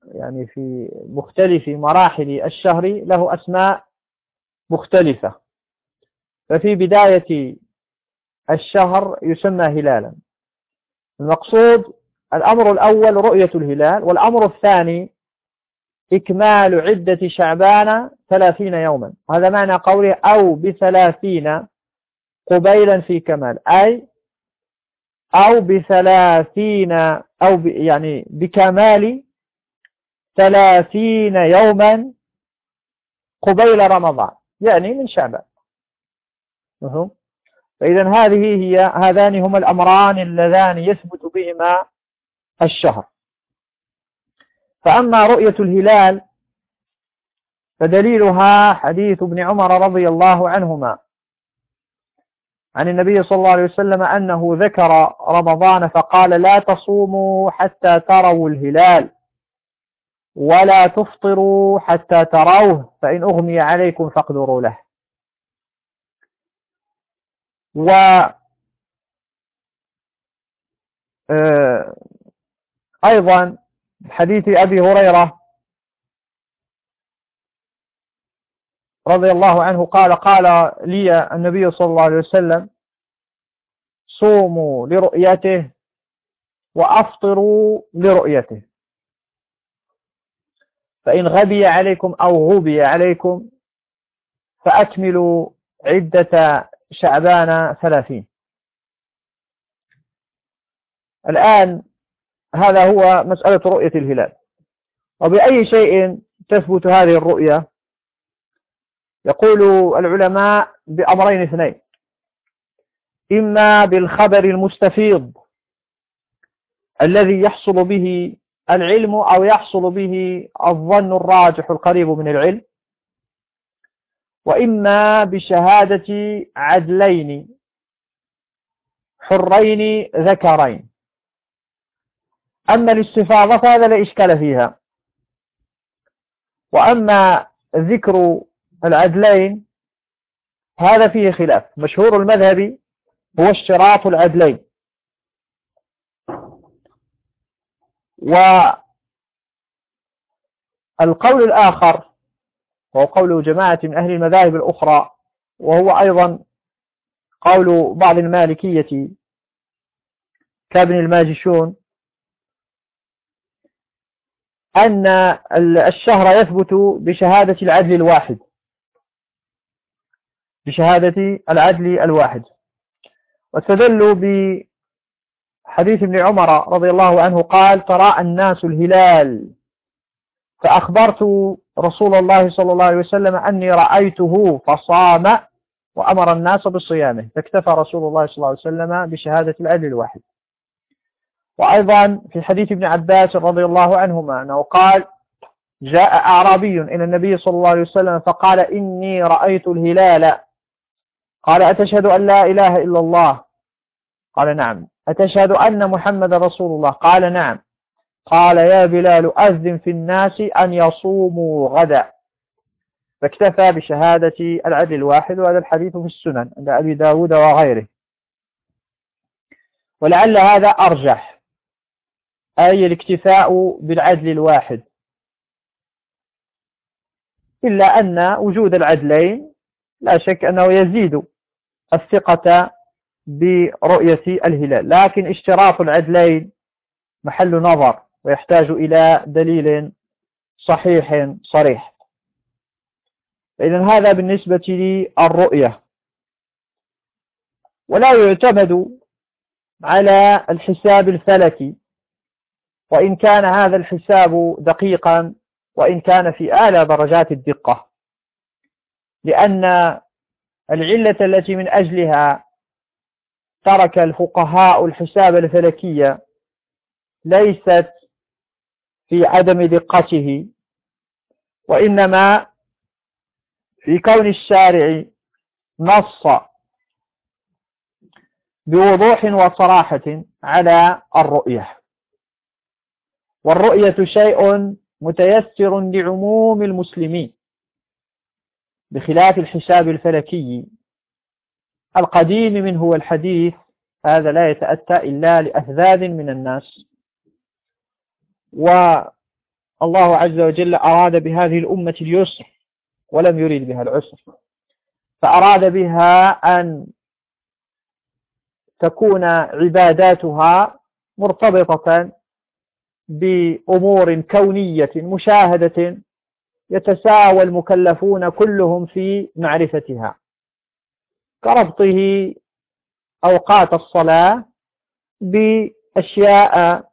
يعني في مختلف مراحل الشهر له أسماء مختلفة. ففي بداية الشهر يسمى هلالا. المقصود الأمر الأول رؤية الهلال والأمر الثاني إكمال عدة شعبان ثلاثين يوما. وهذا معنى قوله أو بثلاثين قبيلا في كمال أي أو بثلاثين أو ب يعني بكمال ثلاثين يوما قبيل رمضان يعني من شعبان. فإذا هذه هي هذان هما الأمران اللذان يثبت بهما الشهر. فأما رؤية الهلال فدليلها حديث ابن عمر رضي الله عنهما عن النبي صلى الله عليه وسلم أنه ذكر رمضان فقال لا تصوموا حتى تروا الهلال. ولا تفطروا حتى تروه فإن أغمي عليكم فاقدروا له. و آه، أيضا حديث أبي هريرة رضي الله عنه قال قال لي النبي صلى الله عليه وسلم صوموا لرؤيته وأفطروا لرؤيته. فإن غبي عليكم أو غبي عليكم فأكملوا عدة شعبان ثلاثين. الآن هذا هو مسألة رؤية الهلال. وبأي شيء تثبت هذه الرؤية؟ يقول العلماء بأمرين اثنين. إما بالخبر المستفيض الذي يحصل به العلم أو يحصل به الظن الراجح القريب من العلم. وإما بشهادة عدلين حرين ذكرين. أما الاستفاضة فهذا لا إشكال فيها. وأما ذكر العدلين هذا فيه خلاف. مشهور المذهب هو اشتراط العدلين. والقول الآخر وهو قول جماعة من أهل المذاهب الأخرى وهو أيضا قول بعض المالكية كابن الماجشون أن الشهر يثبت بشهادة العدل الواحد. بشهادة العدل الواحد. واستدلوا بحديث ابن عمر رضي الله عنه قال تراءى الناس الهلال. فأخبرت رسول الله صلى الله عليه وسلم أني رأيته فصام وأمر الناس بصيامه فاكتفى رسول الله صلى الله عليه وسلم بشهادة العدل الواحد وأيضا في حديث ابن عباس رضي الله عنهما أنه قال جاء أعرابي إلى النبي صلى الله عليه وسلم فقال إني رأيت الهلال. قال أتشهد أن لا إله إلا الله؟ قال نعم. أتشهد أن محمد رسول الله؟ قال نعم. قال يا بلال أذن في الناس أن يصوموا غدا. فاكتفى بشهادة العدل الواحد وهذا الحديث في السنن عند أبي داود وغيره. ولعل هذا أرجح أي الاكتفاء بالعدل الواحد. إلا أن وجود العدلين لا شك أنه يزيد الثقة برؤية الهلال. لكن اشتراط العدلين محل نظر ويحتاج إلى دليل صحيح صريح. إذن هذا بالنسبة للرؤية. ولا يعتمد على الحساب الفلكي. وإن كان هذا الحساب دقيقا وإن كان في أعلى درجات الدقة. لأن العلة التي من أجلها ترك الفقهاء الحساب الفلكي ليست في عدم دقته وإنما في كون الشارع نص بوضوح وصراحة على الرؤية. والرؤية شيء متيسر لعموم المسلمين بخلاف الحساب الفلكي. القديم منه والحديث هذا لا يتأتى إلا لأفذاذ من الناس. والله عز وجل أراد بهذه الأمة اليسر ولم يريد بها العسر. فأراد بها أن تكون عباداتها مرتبطة بأمور كونية مشاهدة يتساوى المكلفون كلهم في معرفتها. كربطه أوقات الصلاة بأشياء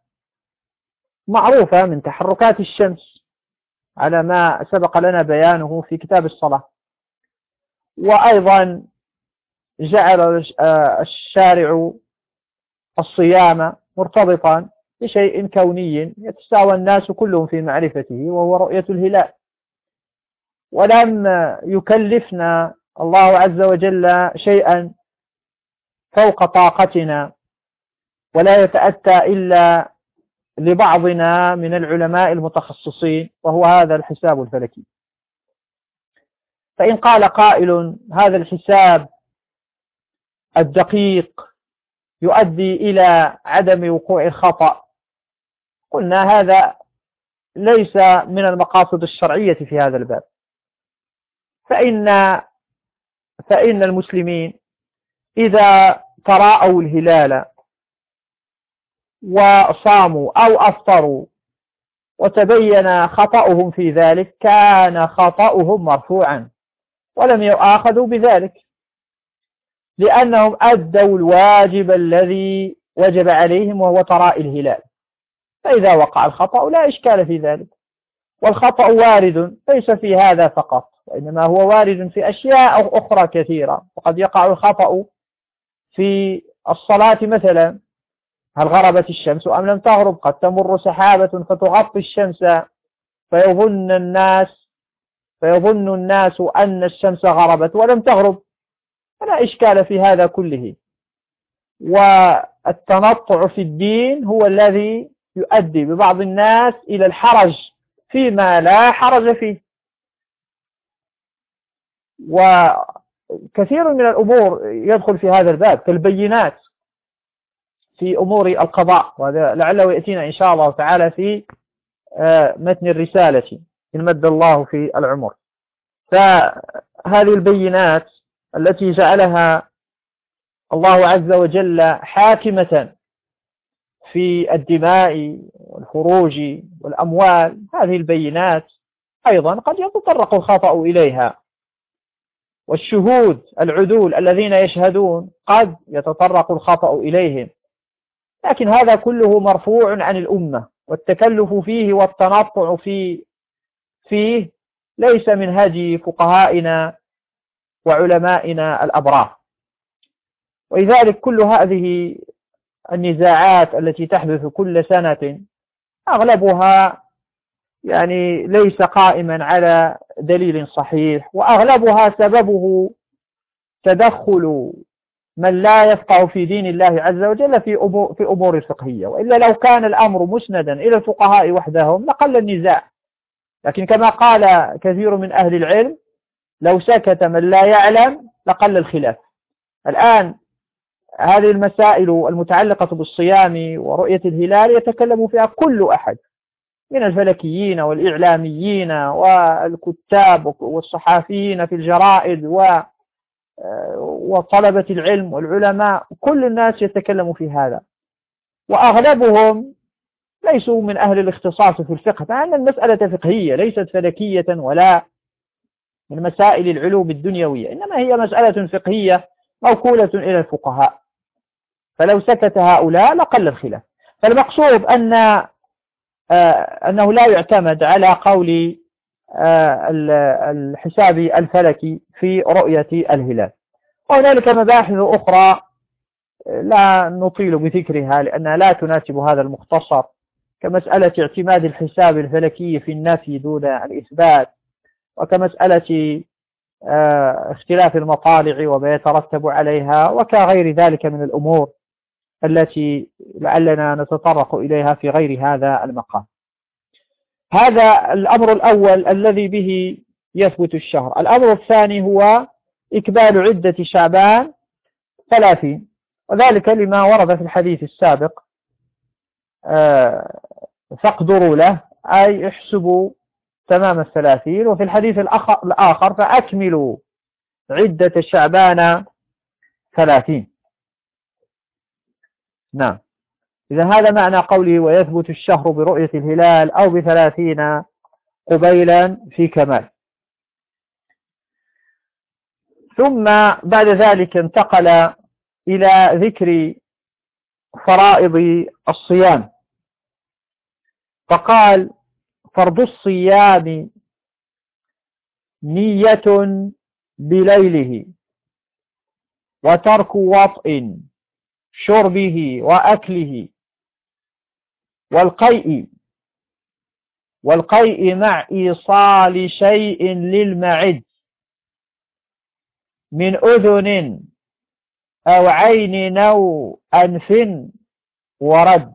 معروفة من تحركات الشمس على ما سبق لنا بيانه في كتاب الصلاة. وأيضا جعل الشارع الصيام مرتبطا بشيء كوني يتساوى الناس كلهم في معرفته وهو رؤية الهلال. ولم يكلفنا الله عز وجل شيئا فوق طاقتنا ولا يتأتى إلا لبعضنا من العلماء المتخصصين وهو هذا الحساب الفلكي. فإن قال قائل هذا الحساب الدقيق يؤدي إلى عدم وقوع الخطأ قلنا هذا ليس من المقاصد الشرعية في هذا الباب. فإن فإن المسلمين إذا تراءوا الهلال وصاموا أو أفطروا وتبين خطأهم في ذلك كان خطأهم مرفوعا ولم يؤاخذوا بذلك لأنهم أدوا الواجب الذي وجب عليهم وهو تراء الهلال. فإذا وقع الخطأ لا إشكال في ذلك والخطأ وارد ليس في هذا فقط. وإنما هو وارد في أشياء أخرى كثيرة. وقد يقع الخطأ في الصلاة مثلا هل غربت الشمس أم لم تغرب؟ قد تمر سحابة فتغطي الشمس فيظن الناس فيظن الناس أن الشمس غربت ولم تغرب. فلا إشكال في هذا كله. والتنطع في الدين هو الذي يؤدي ببعض الناس إلى الحرج فيما لا حرج فيه. وكثير من الأمور يدخل في هذا الباب كالبينات في أمور القضاء وهذا لعله يأتينا إن شاء الله تعالى في آه، متن الرسالة إن مد الله في العمر. فهذه البينات التي جعلها الله عز وجل حاكمة في الدماء والفروج والأموال هذه البينات أيضا قد يتطرق الخطأ إليها. والشهود العدول الذين يشهدون قد يتطرق الخطأ إليهم. لكن هذا كله مرفوع عن الأمة والتكلف فيه والتنطع في فيه ليس من هدي فقهائنا وعلمائنا الأبرار. ولذلك كل هذه النزاعات التي تحدث كل سنة أغلبها يعني ليس قائما على دليل صحيح وأغلبها سببه تدخل من لا يفقه في دين الله عز وجل في أمور, في أمور الفقهية وإلا لو كان الأمر مسندا إلى الفقهاء وحدهم لقل النزاع. لكن كما قال كثير من أهل العلم لو سكت من لا يعلم لقل الخلاف. الآن هذه المسائل المتعلقة بالصيام ورؤية الهلال يتكلم فيها كل أحد. من الفلكيين والإعلاميين والكتاب والصحافيين في الجرائد وطلبة العلم والعلماء كل الناس يتكلم في هذا. وأغلبهم ليسوا من أهل الاختصاص في الفقه فأن المسألة فقهية ليست فلكية ولا من مسائل العلوم الدنيوية إنما هي مسألة فقهية موكولة إلى الفقهاء. فلو سكت هؤلاء لقل الخلاف. فالمقصود أن آه، أنه لا يعتمد على قول آه، الحساب الفلكي في رؤية الهلال. وهنالك مباحث أخرى آه، لا نطيل بذكرها لأنها لا تناسب هذا المختصر كمسألة اعتماد الحساب الفلكي في النفي دون الإثبات وكمسألة اختلاف المطالع وما يترتب عليها وكغير ذلك من الأمور. التي لعلنا نتطرق إليها في غير هذا المقام. هذا الأمر الأول الذي به يثبت الشهر. الأمر الثاني هو إكبال عدة شعبان ثلاثين وذلك لما ورد في الحديث السابق آه، فاقدروا له أي احسبوا تمام الثلاثين. وفي الحديث الآخر فأكملوا عدة شعبان ثلاثين. نعم. إذا هذا معنى قوله ويثبت الشهر برؤية الهلال أو بثلاثين قبيلا في كمال. ثم بعد ذلك انتقل إلى ذكر فرائض الصيام. فقال فرض الصيام نية بليله وترك وطئ. شربه وأكله. والقيء والقيء مع إيصال شيء للمعد. من أذن أو عين أو أنف ورد.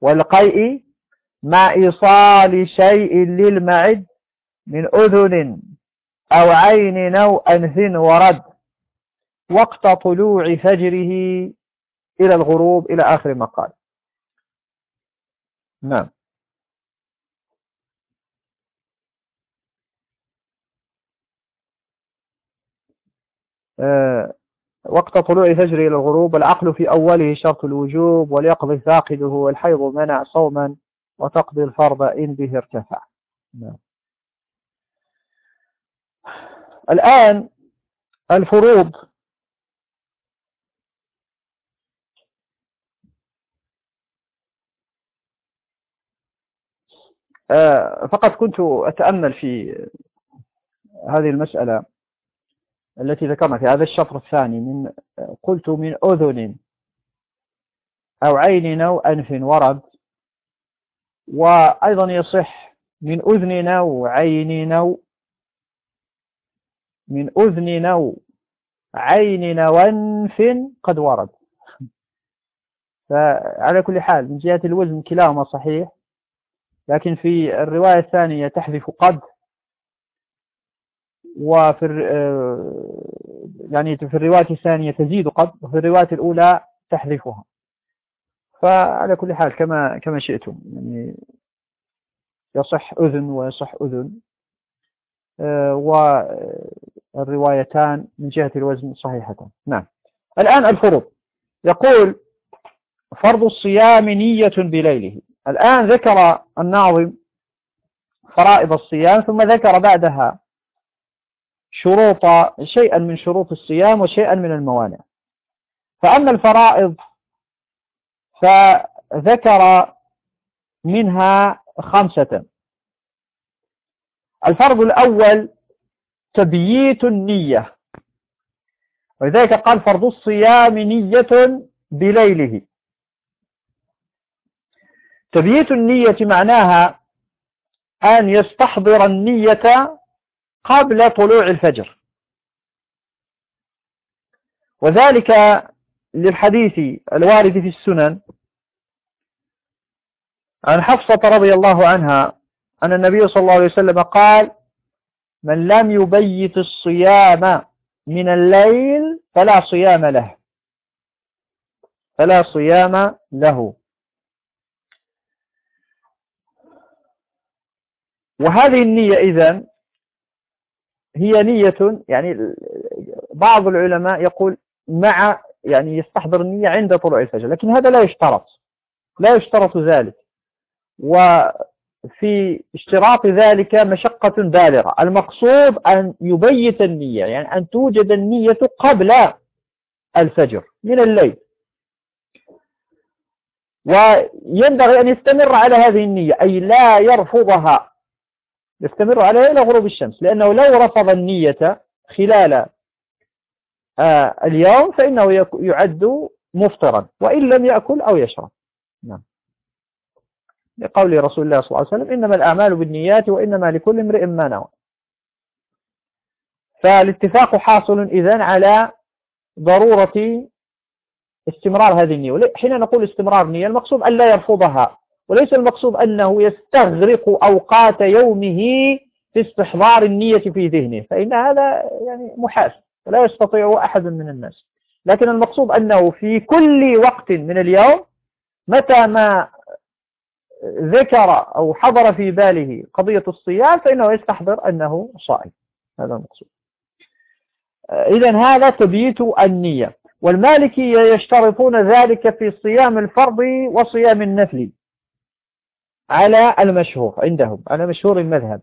والقيء مع إيصال شيء للمعد. من أذن أو عين أو أنف ورد. وقت طلوع فجره إلى الغروب إلى آخر ما قال نعم. آه، وقت طلوع فجر إلى الغروب العقل في أوله شرط الوجوب وليقضي فاقده والحيض منع صوما وتقضي الفرض إن به ارتفع. نعم. الآن الفروض آه، فقط كنت أتأمل في هذه المسألة التي ذكرنا في هذا الشطر الثاني من قلت من أذن أو عين أو أنف ورد وأيضا يصح من أذن أو عين أو من أذن أو عين وأنف قد ورد. فعلى كل حال من جهة الوزن كلاهما صحيح. لكن في الرواية الثانية تحذف قد وفي آه، يعني في الرواية الثانية تزيد قد وفي الرواية الأولى تحذفها. فعلى كل حال كما كما شئتم يعني يصح أذن ويصح أذن آه، والروايتان من جهة الوزن صحيحة نعم. الآن الفروض يقول فرض الصيام نية بليله. الآن ذكر الناظم فرائض الصيام ثم ذكر بعدها شروط شيئا من شروط الصيام وشيئا من الموانع. فأما الفرائض فذكر منها خمسة. الفرض الأول تبييت النية. ولذلك قال فرض الصيام نية بليله. تبييت النية معناها أن يستحضر النية قبل طلوع الفجر. وذلك للحديث الوارد في السنن عن حفصة رضي الله عنها أن النبي صلى الله عليه وسلم قال من لم يبيت الصيام من الليل فلا صيام له فلا صيام له. وهذه النية إذن هي نية يعني بعض العلماء يقول مع يعني يستحضر النية عند طلوع الفجر لكن هذا لا يشترط لا يشترط ذلك. وفي اشتراط ذلك مشقة بالغة. المقصود أن يبيت النية يعني أن توجد النية قبل الفجر من الليل. وينبغي أن يستمر على هذه النية أي لا يرفضها يستمر عليها إلى غروب الشمس لأنه لو رفض النية خلال آه اليوم فإنه يعد مفطرا وإن لم يأكل أو يشرب. نعم. لقول رسول الله صلى الله عليه وسلم إنما الأعمال بالنيات وإنما لكل امرئ ما نوى. فالاتفاق حاصل إذن على ضرورة استمرار هذه النية. حين نقول استمرار النية المقصود أن لا يرفضها. وليس المقصود أنه يستغرق أوقات يومه في استحضار النية في ذهنه فإن هذا يعني محال ولا يستطيع أحد من الناس. لكن المقصود أنه في كل وقت من اليوم متى ما ذكر أو حضر في باله قضية الصيام فإنه يستحضر أنه صائم. هذا المقصود. إذا هذا تبييت النية. والمالكية يشترطون ذلك في صيام الفرض وصيام النفل. على المشهور عندهم على مشهور المذهب.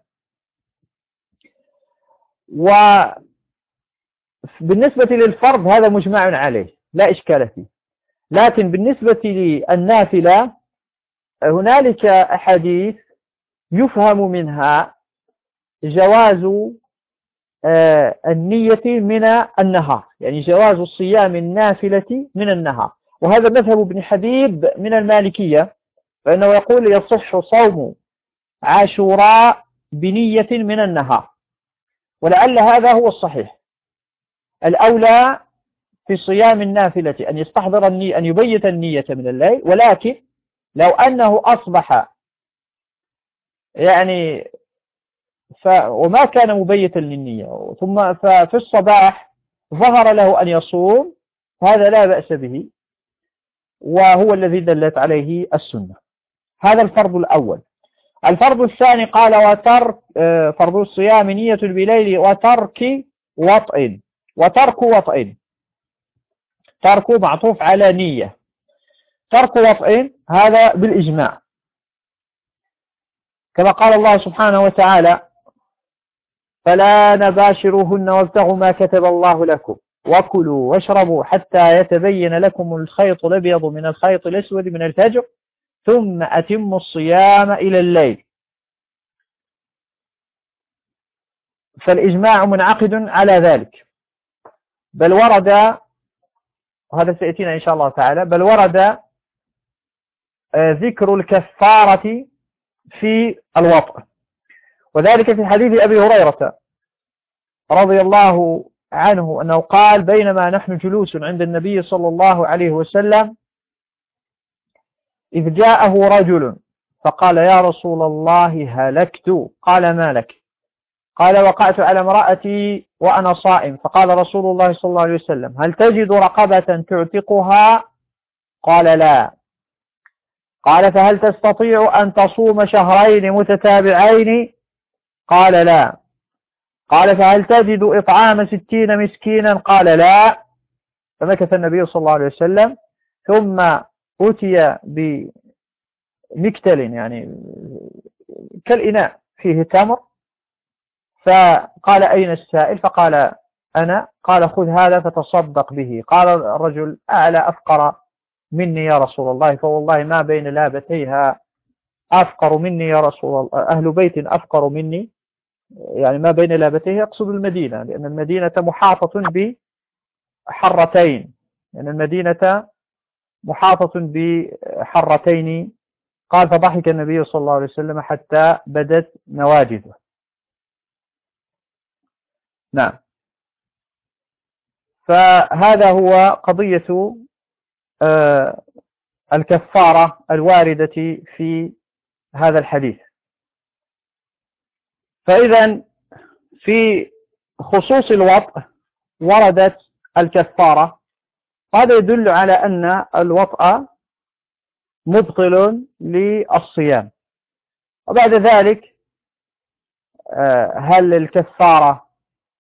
وبالنسبة للفرض هذا مجمع عليه لا إشكال فيه. لكن بالنسبة للنافلة هنالك أحاديث يفهم منها جواز آه، النية من النهار يعني جواز الصيام النافلة من النهار. وهذا مذهب ابن حبيب من المالكية. فإنه يقول يصح صوم عاشوراء بنية من النهار. ولعل هذا هو الصحيح. الأولى في صيام النافلة أن يستحضر النية أن يبيت النية من الليل. ولكن لو أنه أصبح يعني ف وما كان مبيتا للنية ثم ففي الصباح ظهر له أن يصوم هذا لا بأس به وهو الذي دلت عليه السنة. هذا الفرض الأول. الفرض الثاني قال وترك آه، فرض الصيام نية بليل وترك وطئ. وترك وطئ. ترك معطوف على نية. ترك وطئ هذا بالإجماع. كما قال الله سبحانه وتعالى فلا نباشروهن وابتغوا ما كتب الله لكم وكلوا واشربوا حتى يتبين لكم الخيط الأبيض من الخيط الأسود من الفجر ثم أتموا الصيام إلى الليل. فالإجماع منعقد على ذلك. بل ورد وهذا سيأتينا إن شاء الله تعالى بل ورد آه، ذكر الكفارة في الوطء وذلك في حديث أبي هريرة رضي الله عنه أنه قال بينما نحن جلوس عند النبي صلى الله عليه وسلم إذ جاءه رجل فقال يا رسول الله هلكت. قال ما لك؟ قال وقعت على امرأتي وأنا صائم. فقال رسول الله صلى الله عليه وسلم هل تجد رقبة تعتقها؟ قال لا. قال فهل تستطيع أن تصوم شهرين متتابعين؟ قال لا. قال فهل تجد إطعام ستين مسكينا؟ قال لا. فمكث النبي صلى الله عليه وسلم. ثم أتي بمكتل يعني كالإناء فيه تمر. فقال أين السائل؟ فقال أنا. قال خذ هذا فتصدق به. قال الرجل أعلى أفقر مني يا رسول الله؟ فوالله ما بين لابتيها أفقر مني يا رسول الله أهل بيت أفقر مني. يعني ما بين لابتيه يقصد المدينة لأن المدينة محاطة بحرتين لأن يعني المدينة محاطة بحرتين قال فضحك النبي صلى الله عليه وسلم حتى بدت نواجذه. نعم. فهذا هو قضية آه، الكفارة الواردة في هذا الحديث. فإذا في خصوص الوطء وردت الكفارة هذا يدل على أن الوطء مبطل للصيام. وبعد ذلك آه، هل الكفارة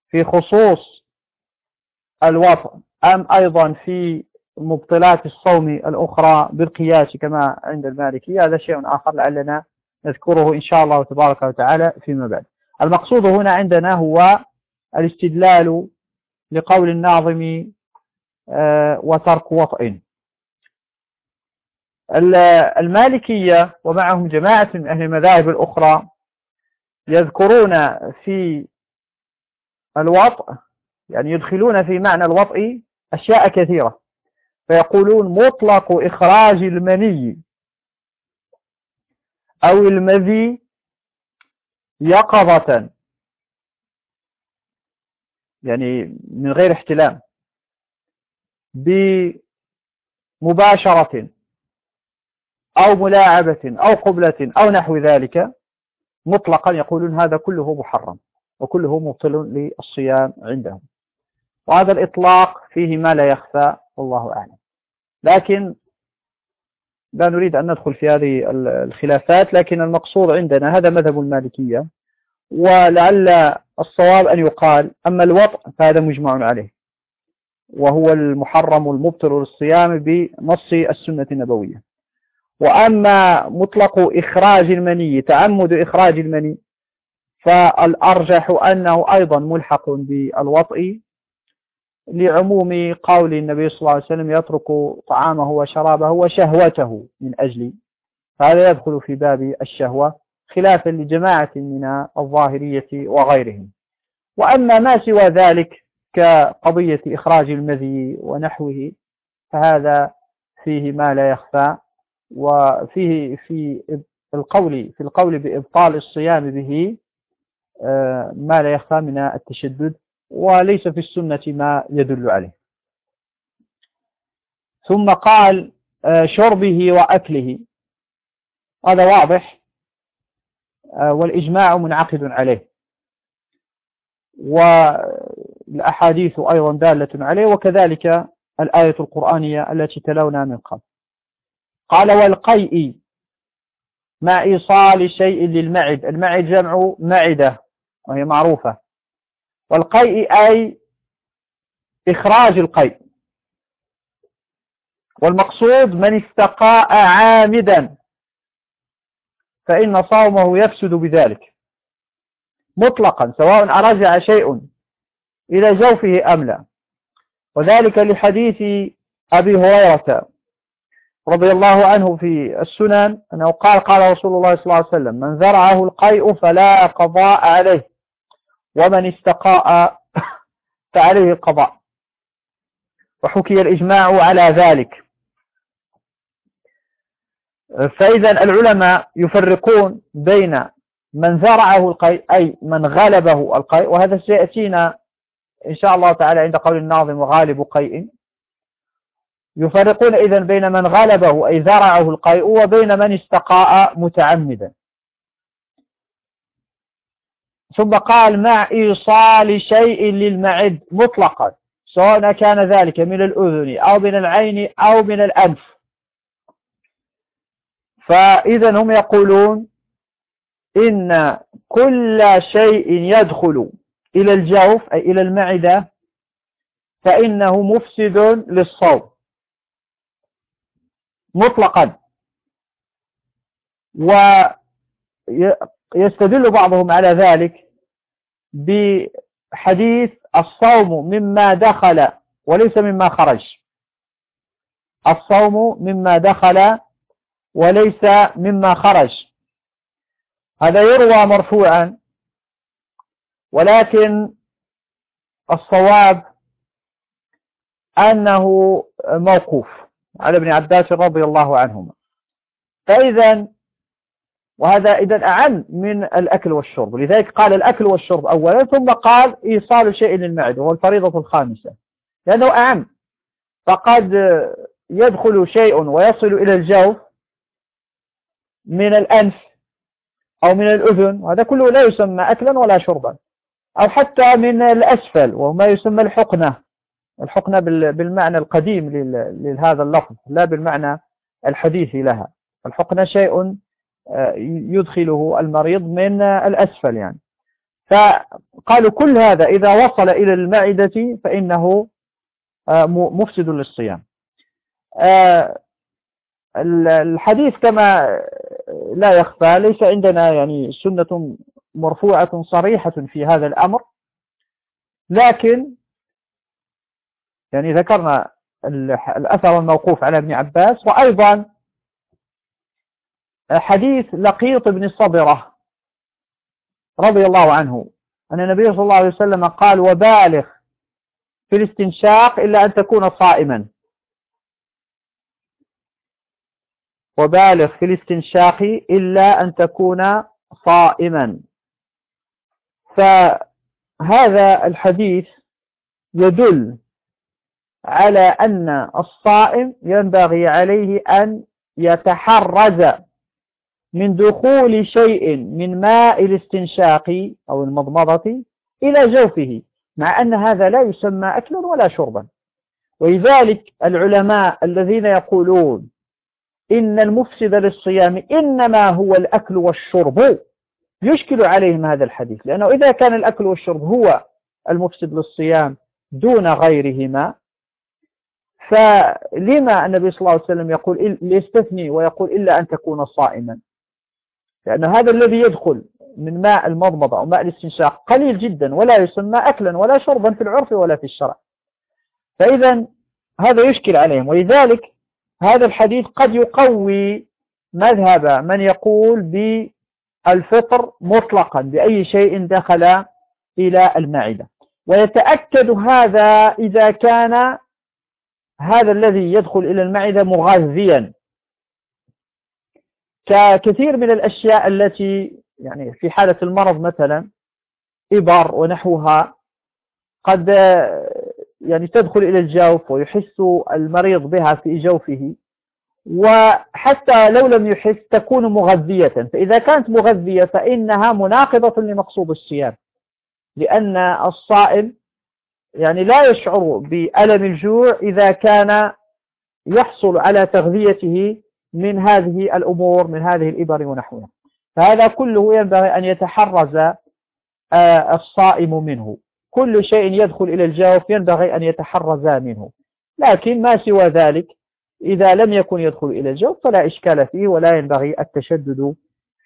في خصوص الوطء أم أيضا في مبطلات الصوم الأخرى بالقياس كما عند المالكية؟ هذا شيء آخر لعلنا نذكره إن شاء الله تبارك وتعالى فيما بعد. المقصود هنا عندنا هو الاستدلال لقول الناظم وترك وطئ. المالكية ومعهم جماعة من أهل المذاهب الأخرى يذكرون في الوطء يعني يدخلون في معنى الوطء أشياء كثيرة. فيقولون مطلق إخراج المني أو المذي يقظة. يعني من غير احتلام. بمباشرة أو ملاعبة أو قبلة أو نحو ذلك مطلقا يقولون هذا كله محرم وكله مبطل للصيام عندهم. وهذا الإطلاق فيه ما لا يخفى والله أعلم. لكن لا نريد أن ندخل في هذه الخلافات لكن المقصود عندنا هذا مذهب المالكية ولعل الصواب أن يقال أما الوطء فهذا مجمع عليه. وهو المحرم المبطل للصيام بنص السنة النبوية. وأما مطلق إخراج المني تعمد إخراج المني فالأرجح أنه أيضا ملحق بالوطء لعموم قول النبي صلى الله عليه وسلم يترك طعامه وشرابه وشهوته من أجل. فهذا يدخل في باب الشهوة خلافا لجماعة من الظاهرية وغيرهم. وأما ما سوى ذلك كقضية إخراج المذي ونحوه فهذا فيه ما لا يخفى وفيه في القول في القول بإبطال الصيام به آه، ما لا يخفى من التشدد وليس في السنة ما يدل عليه. ثم قال آه، شربه وأكله. هذا واضح آه، والإجماع منعقد عليه. والأحاديث أيضا دالة عليه وكذلك الآية القرآنية التي تلونا من قبل. قال والقيء مع إيصال شيء للمعد. المعد جمع معدة وهي معروفة. والقيء أي إخراج القيء. والمقصود من استقاء عامدا فإن صومه يفسد بذلك. مطلقا سواء أرجع شيء إلى جوفه أم لا. وذلك لحديث أبي هريرة رضي الله عنه في السنن أنه قال قال رسول الله صلى الله عليه وسلم من ذرعه القيء فلا قضاء عليه ومن استقاء فعليه القضاء. وحكي الإجماع على ذلك. فإذا العلماء يفرقون بين من ذرعه القيء أي من غلبه القيء وهذا سيأتينا إن شاء الله تعالى عند قول الناظم غالب قيء. يفرقون إذن بين من غلبه أي ذرعه القيء وبين من استقاء متعمدا. ثم قال مع إيصال شيء للمعد مطلقا سواء كان ذلك من الأذن أو من العين أو من الأنف. فإذا هم يقولون إن كل شيء يدخل إلى الجوف أي إلى المعدة فإنه مفسد للصوم. مطلقا. ويستدل بعضهم على ذلك بحديث الصوم مما دخل وليس مما خرج. الصوم مما دخل وليس مما خرج. هذا يروى مرفوعا ولكن الصواب أنه موقوف. على ابن عباس رضي الله عنهما. فإذا وهذا إذا أعم من الأكل والشرب. لذلك قال الأكل والشرب أولا ثم قال إيصال شيء للمعدة وهو الفريضة الخامسة. لأنه أعم. فقد يدخل شيء ويصل إلى الجوف من الأنف أو من الأذن وهذا كله لا يسمى أكلا ولا شربا. أو حتى من الأسفل وهو ما يسمى الحقنة. الحقنة بالمعنى القديم لهذا اللفظ لا بالمعنى الحديث لها. الحقنة شيء آه، يدخله المريض من الأسفل يعني. فقالوا كل هذا إذا وصل إلى المعدة فإنه آه، مفسد للصيام. آه، الحديث كما لا يخفى ليس عندنا يعني سنة مرفوعة صريحة في هذا الأمر لكن يعني ذكرنا الأثر الموقوف على ابن عباس وأيضا حديث لقيط بن صبرة رضي الله عنه أن النبي صلى الله عليه وسلم قال وبالغ في الاستنشاق إلا أن تكون صائما. وبالغ في الاستنشاق إلا أن تكون صائما. فهذا الحديث يدل على أن الصائم ينبغي عليه أن يتحرز من دخول شيء من ماء الاستنشاق أو المضمضة إلى جوفه مع أن هذا لا يسمى أكلا ولا شربا. ولذلك العلماء الذين يقولون إن المفسد للصيام إنما هو الأكل والشرب. يشكل عليهم هذا الحديث. لأنه إذا كان الأكل والشرب هو المفسد للصيام دون غيرهما فلما النبي صلى الله عليه وسلم يقول يستثني ويقول إلا أن تكون صائما. لأن هذا الذي يدخل من ماء المضمضة أو ماء الاستنشاق قليل جدا ولا يسمى أكلا ولا شربا في العرف ولا في الشرع. فإذا هذا يشكل عليهم. ولذلك هذا الحديث قد يقوي مذهب من يقول بالفطر مطلقا بأي شيء دخل إلى المعدة. ويتأكد هذا إذا كان هذا الذي يدخل إلى المعدة مغذيا. ككثير من الأشياء التي يعني في حالة المرض مثلا إبر ونحوها قد يعني تدخل إلى الجوف ويحس المريض بها في جوفه. وحتى لو لم يحس تكون مغذية. فإذا كانت مغذية فإنها مناقضة لمقصود الصيام. لأن الصائم يعني لا يشعر بألم الجوع إذا كان يحصل على تغذيته من هذه الأمور من هذه الإبر ونحوها. فهذا كله ينبغي أن يتحرز آه، الصائم منه. كل شيء يدخل إلى الجوف ينبغي أن يتحرز منه. لكن ما سوى ذلك إذا لم يكن يدخل إلى الجوف فلا إشكال فيه ولا ينبغي التشدد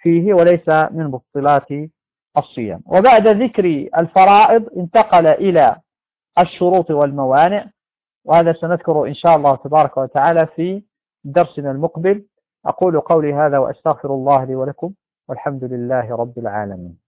فيه وليس من مبطلات الصيام. وبعد ذكر الفرائض انتقل إلى الشروط والموانع وهذا سنذكره إن شاء الله تبارك وتعالى في درسنا المقبل. أقول قولي هذا وأستغفر الله لي ولكم والحمد لله رب العالمين.